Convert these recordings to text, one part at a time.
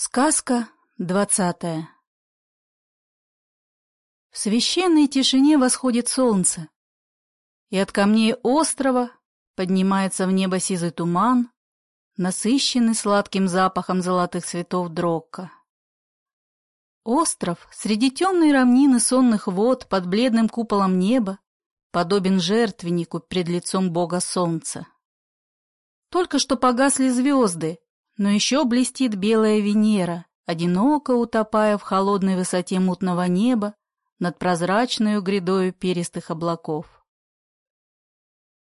Сказка двадцатая В священной тишине восходит солнце, и от камней острова поднимается в небо сизый туман, насыщенный сладким запахом золотых цветов дрокка. Остров среди темной равнины сонных вод под бледным куполом неба подобен жертвеннику пред лицом бога солнца. Только что погасли звезды, но еще блестит белая Венера, одиноко утопая в холодной высоте мутного неба над прозрачной грядою перистых облаков.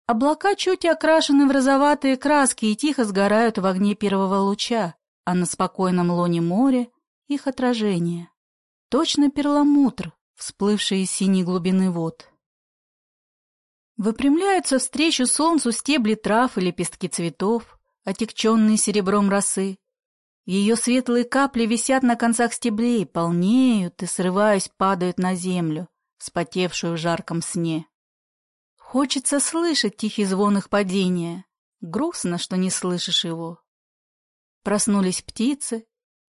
Облака чуть окрашены в розоватые краски и тихо сгорают в огне первого луча, а на спокойном лоне моря их отражение. Точно перламутр, всплывший из синей глубины вод. Выпрямляются встречу солнцу стебли трав и лепестки цветов, отекченные серебром росы. Ее светлые капли висят на концах стеблей, полнеют и, срываясь, падают на землю, вспотевшую в жарком сне. Хочется слышать тихий звон их падения. Грустно, что не слышишь его. Проснулись птицы,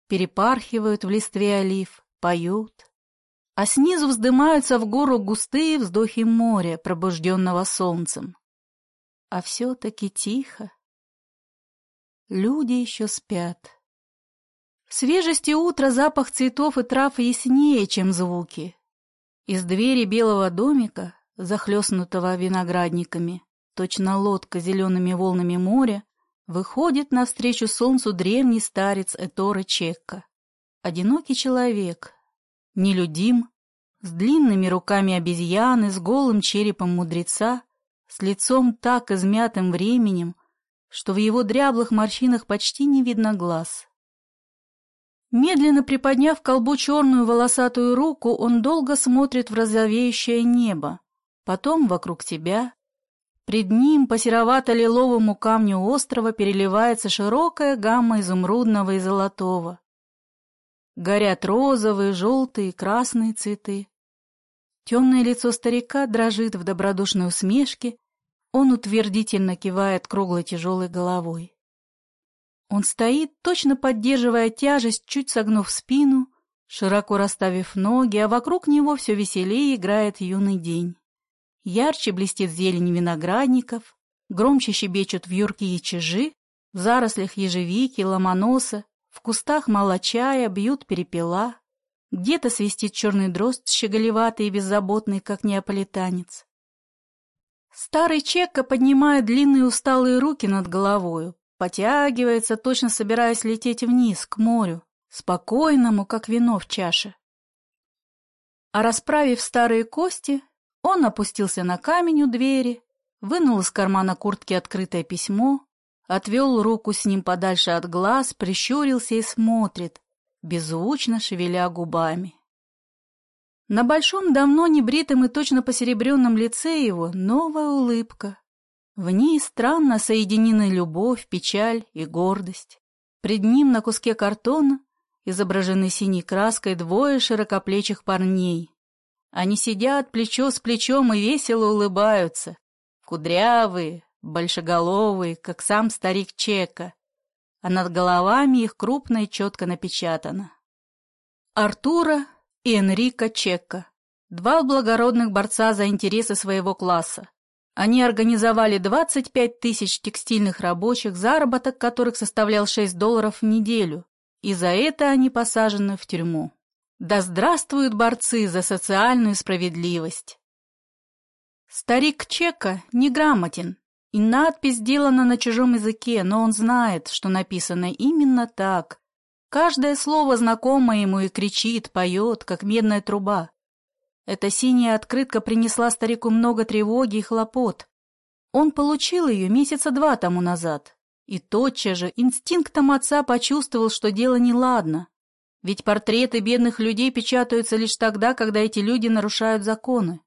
перепархивают в листве олив, поют. А снизу вздымаются в гору густые вздохи моря, пробужденного солнцем. А все-таки тихо. Люди еще спят. В свежести утра запах цветов и трав яснее, чем звуки. Из двери белого домика, захлестнутого виноградниками, точно лодка зелеными волнами моря, выходит навстречу солнцу древний старец Этора Чекка. Одинокий человек, нелюдим, с длинными руками обезьяны, с голым черепом мудреца, с лицом так измятым временем, что в его дряблых морщинах почти не видно глаз. Медленно приподняв колбу черную волосатую руку, он долго смотрит в розовеющее небо, потом вокруг себя. Пред ним по серовато-лиловому камню острова переливается широкая гамма изумрудного и золотого. Горят розовые, желтые, красные цветы. Темное лицо старика дрожит в добродушной усмешке, он утвердительно кивает круглой тяжелой головой. Он стоит, точно поддерживая тяжесть, чуть согнув спину, широко расставив ноги, а вокруг него все веселее играет юный день. Ярче блестит зелень виноградников, громче щебечут вьюрки и чижи, в зарослях ежевики, ломоноса, в кустах молочая бьют перепела, где-то свистит черный дрозд, щеголеватый и беззаботный, как неаполитанец. Старый Чекка поднимает длинные усталые руки над головою, потягивается, точно собираясь лететь вниз, к морю, спокойному, как вино в чаше. А расправив старые кости, он опустился на камень у двери, вынул из кармана куртки открытое письмо, отвел руку с ним подальше от глаз, прищурился и смотрит, беззвучно шевеля губами. На большом, давно небритом и точно посеребренном лице его новая улыбка. В ней странно соединены любовь, печаль и гордость. Пред ним на куске картона изображены синей краской двое широкоплечих парней. Они сидят плечо с плечом и весело улыбаются. Кудрявые, большеголовые, как сам старик Чека, а над головами их крупно и четко напечатано. Артура и Энрико Чекко, два благородных борца за интересы своего класса. Они организовали 25 тысяч текстильных рабочих, заработок которых составлял 6 долларов в неделю, и за это они посажены в тюрьму. Да здравствуют борцы за социальную справедливость! Старик Чека неграмотен, и надпись сделана на чужом языке, но он знает, что написано именно так, Каждое слово знакомо ему и кричит, поет, как медная труба. Эта синяя открытка принесла старику много тревоги и хлопот. Он получил ее месяца два тому назад. И тотчас же инстинктом отца почувствовал, что дело неладно. Ведь портреты бедных людей печатаются лишь тогда, когда эти люди нарушают законы.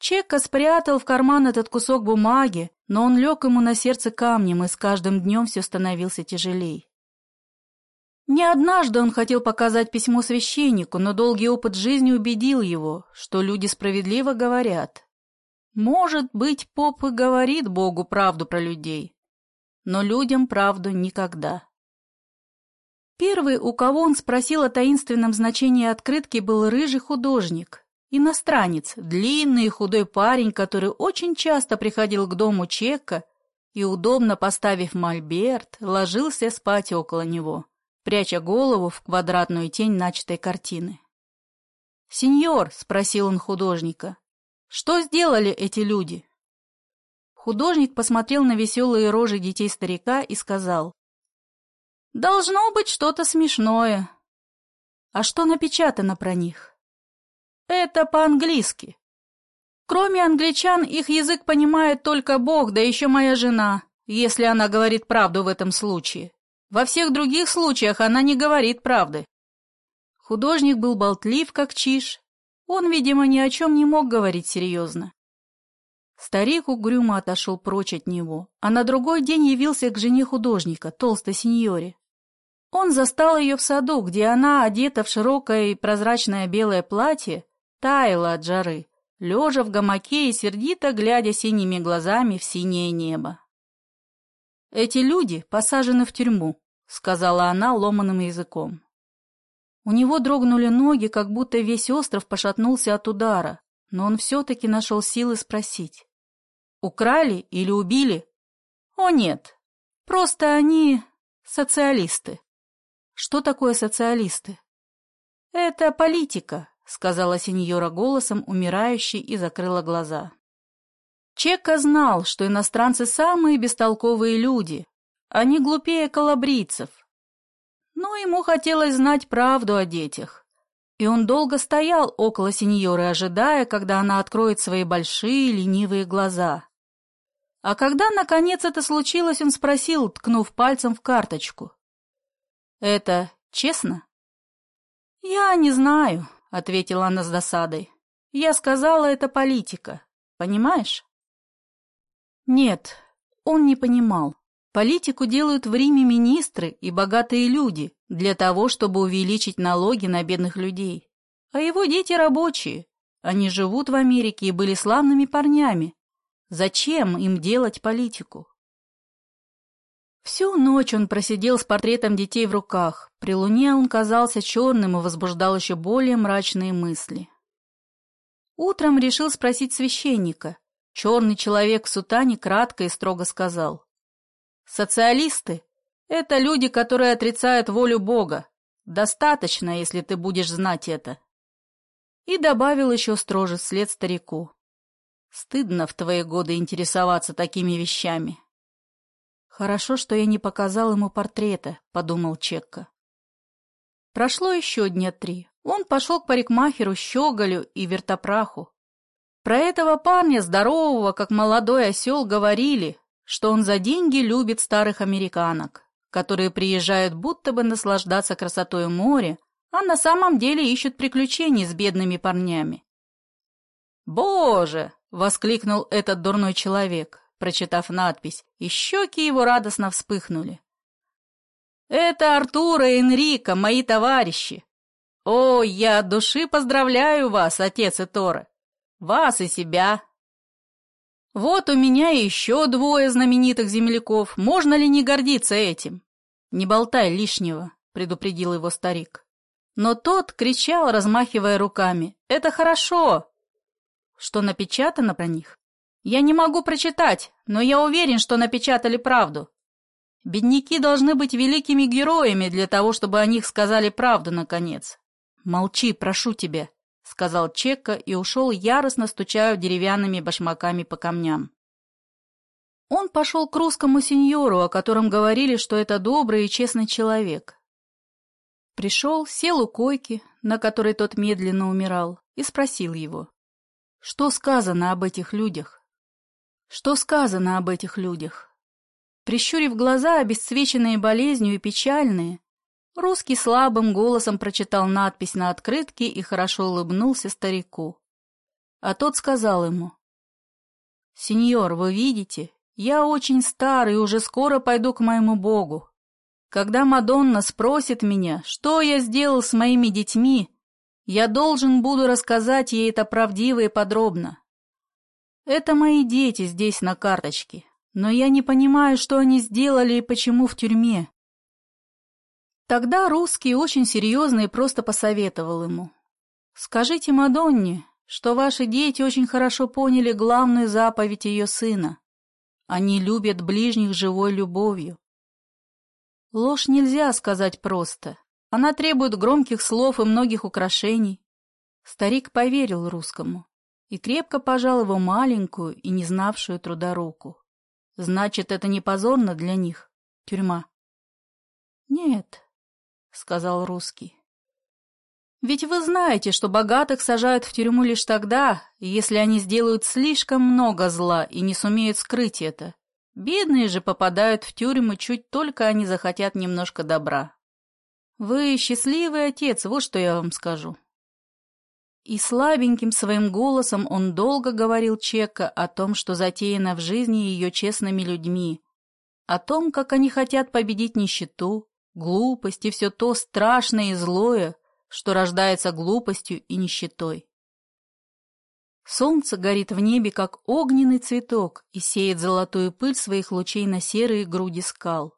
Чекка спрятал в карман этот кусок бумаги, но он лег ему на сердце камнем, и с каждым днем все становился тяжелей. Не однажды он хотел показать письмо священнику, но долгий опыт жизни убедил его, что люди справедливо говорят. Может быть, поп и говорит Богу правду про людей, но людям правду никогда. Первый, у кого он спросил о таинственном значении открытки, был рыжий художник, иностранец, длинный и худой парень, который очень часто приходил к дому Чека и, удобно поставив мольберт, ложился спать около него, пряча голову в квадратную тень начатой картины. «Сеньор», — спросил он художника, — «что сделали эти люди?» Художник посмотрел на веселые рожи детей старика и сказал, «Должно быть что-то смешное». «А что напечатано про них?» «Это по-английски. Кроме англичан, их язык понимает только Бог, да еще моя жена, если она говорит правду в этом случае. Во всех других случаях она не говорит правды». Художник был болтлив, как чиж. Он, видимо, ни о чем не мог говорить серьезно. Старик угрюмо отошел прочь от него, а на другой день явился к жене художника, толстой сеньоре. Он застал ее в саду, где она, одета в широкое и прозрачное белое платье, таяла от жары, лежа в гамаке и сердито глядя синими глазами в синее небо. «Эти люди посажены в тюрьму», — сказала она ломаным языком. У него дрогнули ноги, как будто весь остров пошатнулся от удара, но он все-таки нашел силы спросить. «Украли или убили?» «О, нет. Просто они социалисты». «Что такое социалисты?» «Это политика», — сказала сеньора голосом, умирающей, и закрыла глаза. Чека знал, что иностранцы самые бестолковые люди. Они глупее калабрийцев, но ему хотелось знать правду о детях. И он долго стоял около сеньоры, ожидая, когда она откроет свои большие ленивые глаза. А когда, наконец, это случилось, он спросил, ткнув пальцем в карточку. «Это честно?» «Я не знаю», — ответила она с досадой. «Я сказала, это политика. Понимаешь?» Нет, он не понимал. Политику делают в Риме министры и богатые люди для того, чтобы увеличить налоги на бедных людей. А его дети рабочие. Они живут в Америке и были славными парнями. Зачем им делать политику? Всю ночь он просидел с портретом детей в руках. При луне он казался черным и возбуждал еще более мрачные мысли. Утром решил спросить священника. Черный человек в сутане кратко и строго сказал. Социалисты — это люди, которые отрицают волю Бога. Достаточно, если ты будешь знать это. И добавил еще строже след старику. Стыдно в твои годы интересоваться такими вещами. Хорошо, что я не показал ему портрета, подумал Чекка. Прошло еще дня три. Он пошел к парикмахеру, щеголю и вертопраху. Про этого парня, здорового, как молодой осел, говорили, что он за деньги любит старых американок, которые приезжают будто бы наслаждаться красотой моря, а на самом деле ищут приключений с бедными парнями. «Боже!» — воскликнул этот дурной человек, прочитав надпись, и щеки его радостно вспыхнули. «Это Артура и Энрико, мои товарищи! О, я от души поздравляю вас, отец и Тора! Вас и себя, вот у меня еще двое знаменитых земляков. Можно ли не гордиться этим? Не болтай лишнего, предупредил его старик. Но тот кричал, размахивая руками. Это хорошо. Что напечатано про них? Я не могу прочитать, но я уверен, что напечатали правду. Бедняки должны быть великими героями для того, чтобы о них сказали правду, наконец. Молчи, прошу тебя. — сказал Чекка и ушел, яростно стучая деревянными башмаками по камням. Он пошел к русскому сеньору, о котором говорили, что это добрый и честный человек. Пришел, сел у койки, на которой тот медленно умирал, и спросил его, что сказано об этих людях? Что сказано об этих людях? Прищурив глаза, обесцвеченные болезнью и печальные, Русский слабым голосом прочитал надпись на открытке и хорошо улыбнулся старику. А тот сказал ему, «Сеньор, вы видите, я очень старый и уже скоро пойду к моему Богу. Когда Мадонна спросит меня, что я сделал с моими детьми, я должен буду рассказать ей это правдиво и подробно. Это мои дети здесь на карточке, но я не понимаю, что они сделали и почему в тюрьме. Тогда русский очень серьезно и просто посоветовал ему. «Скажите Мадонне, что ваши дети очень хорошо поняли главную заповедь ее сына. Они любят ближних живой любовью. Ложь нельзя сказать просто. Она требует громких слов и многих украшений. Старик поверил русскому и крепко пожал его маленькую и не знавшую труда руку. Значит, это не позорно для них, тюрьма. Нет, — сказал русский. «Ведь вы знаете, что богатых сажают в тюрьму лишь тогда, если они сделают слишком много зла и не сумеют скрыть это. Бедные же попадают в тюрьму чуть только они захотят немножко добра. Вы счастливый отец, вот что я вам скажу». И слабеньким своим голосом он долго говорил Чека о том, что затеяно в жизни ее честными людьми, о том, как они хотят победить нищету, глупость и все то страшное и злое, что рождается глупостью и нищетой. Солнце горит в небе, как огненный цветок, и сеет золотую пыль своих лучей на серые груди скал.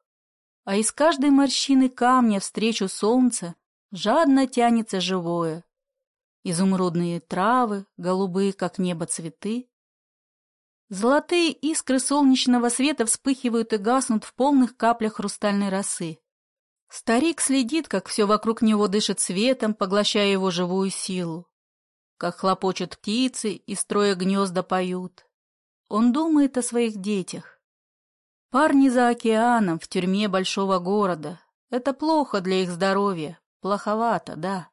А из каждой морщины камня встречу солнца жадно тянется живое. Изумрудные травы, голубые, как небо, цветы. Золотые искры солнечного света вспыхивают и гаснут в полных каплях хрустальной росы. Старик следит, как все вокруг него дышит светом, поглощая его живую силу. Как хлопочут птицы и строя гнезда поют. Он думает о своих детях. Парни за океаном, в тюрьме большого города. Это плохо для их здоровья. Плоховато, да.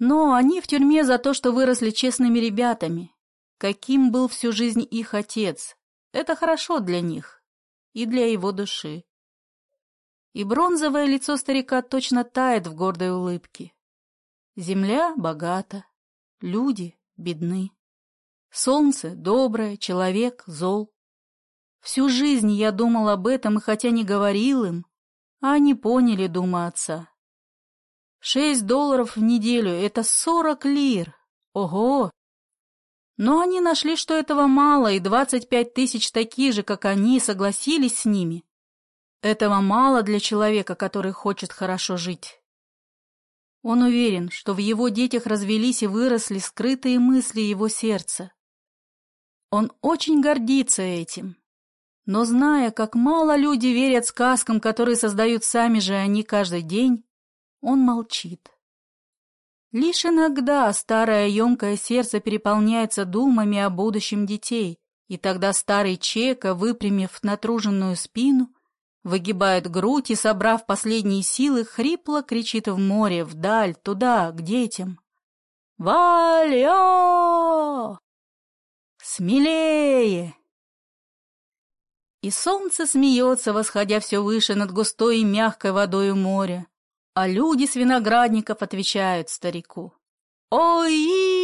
Но они в тюрьме за то, что выросли честными ребятами. Каким был всю жизнь их отец. Это хорошо для них и для его души и бронзовое лицо старика точно тает в гордой улыбке. Земля богата, люди бедны. Солнце доброе, человек зол. Всю жизнь я думал об этом, и хотя не говорил им, а они поняли, дума отца. Шесть долларов в неделю — это сорок лир. Ого! Но они нашли, что этого мало, и двадцать пять тысяч такие же, как они, согласились с ними. Этого мало для человека, который хочет хорошо жить. Он уверен, что в его детях развелись и выросли скрытые мысли его сердца. Он очень гордится этим. Но зная, как мало люди верят сказкам, которые создают сами же они каждый день, он молчит. Лишь иногда старое емкое сердце переполняется думами о будущем детей, и тогда старый Чека, выпрямив натруженную спину, выгибает грудь и, собрав последние силы, хрипло кричит в море, вдаль, туда, к детям. «Вальо! Смелее!» И солнце смеется, восходя все выше над густой и мягкой водой моря, а люди с виноградников отвечают старику. «Ой!»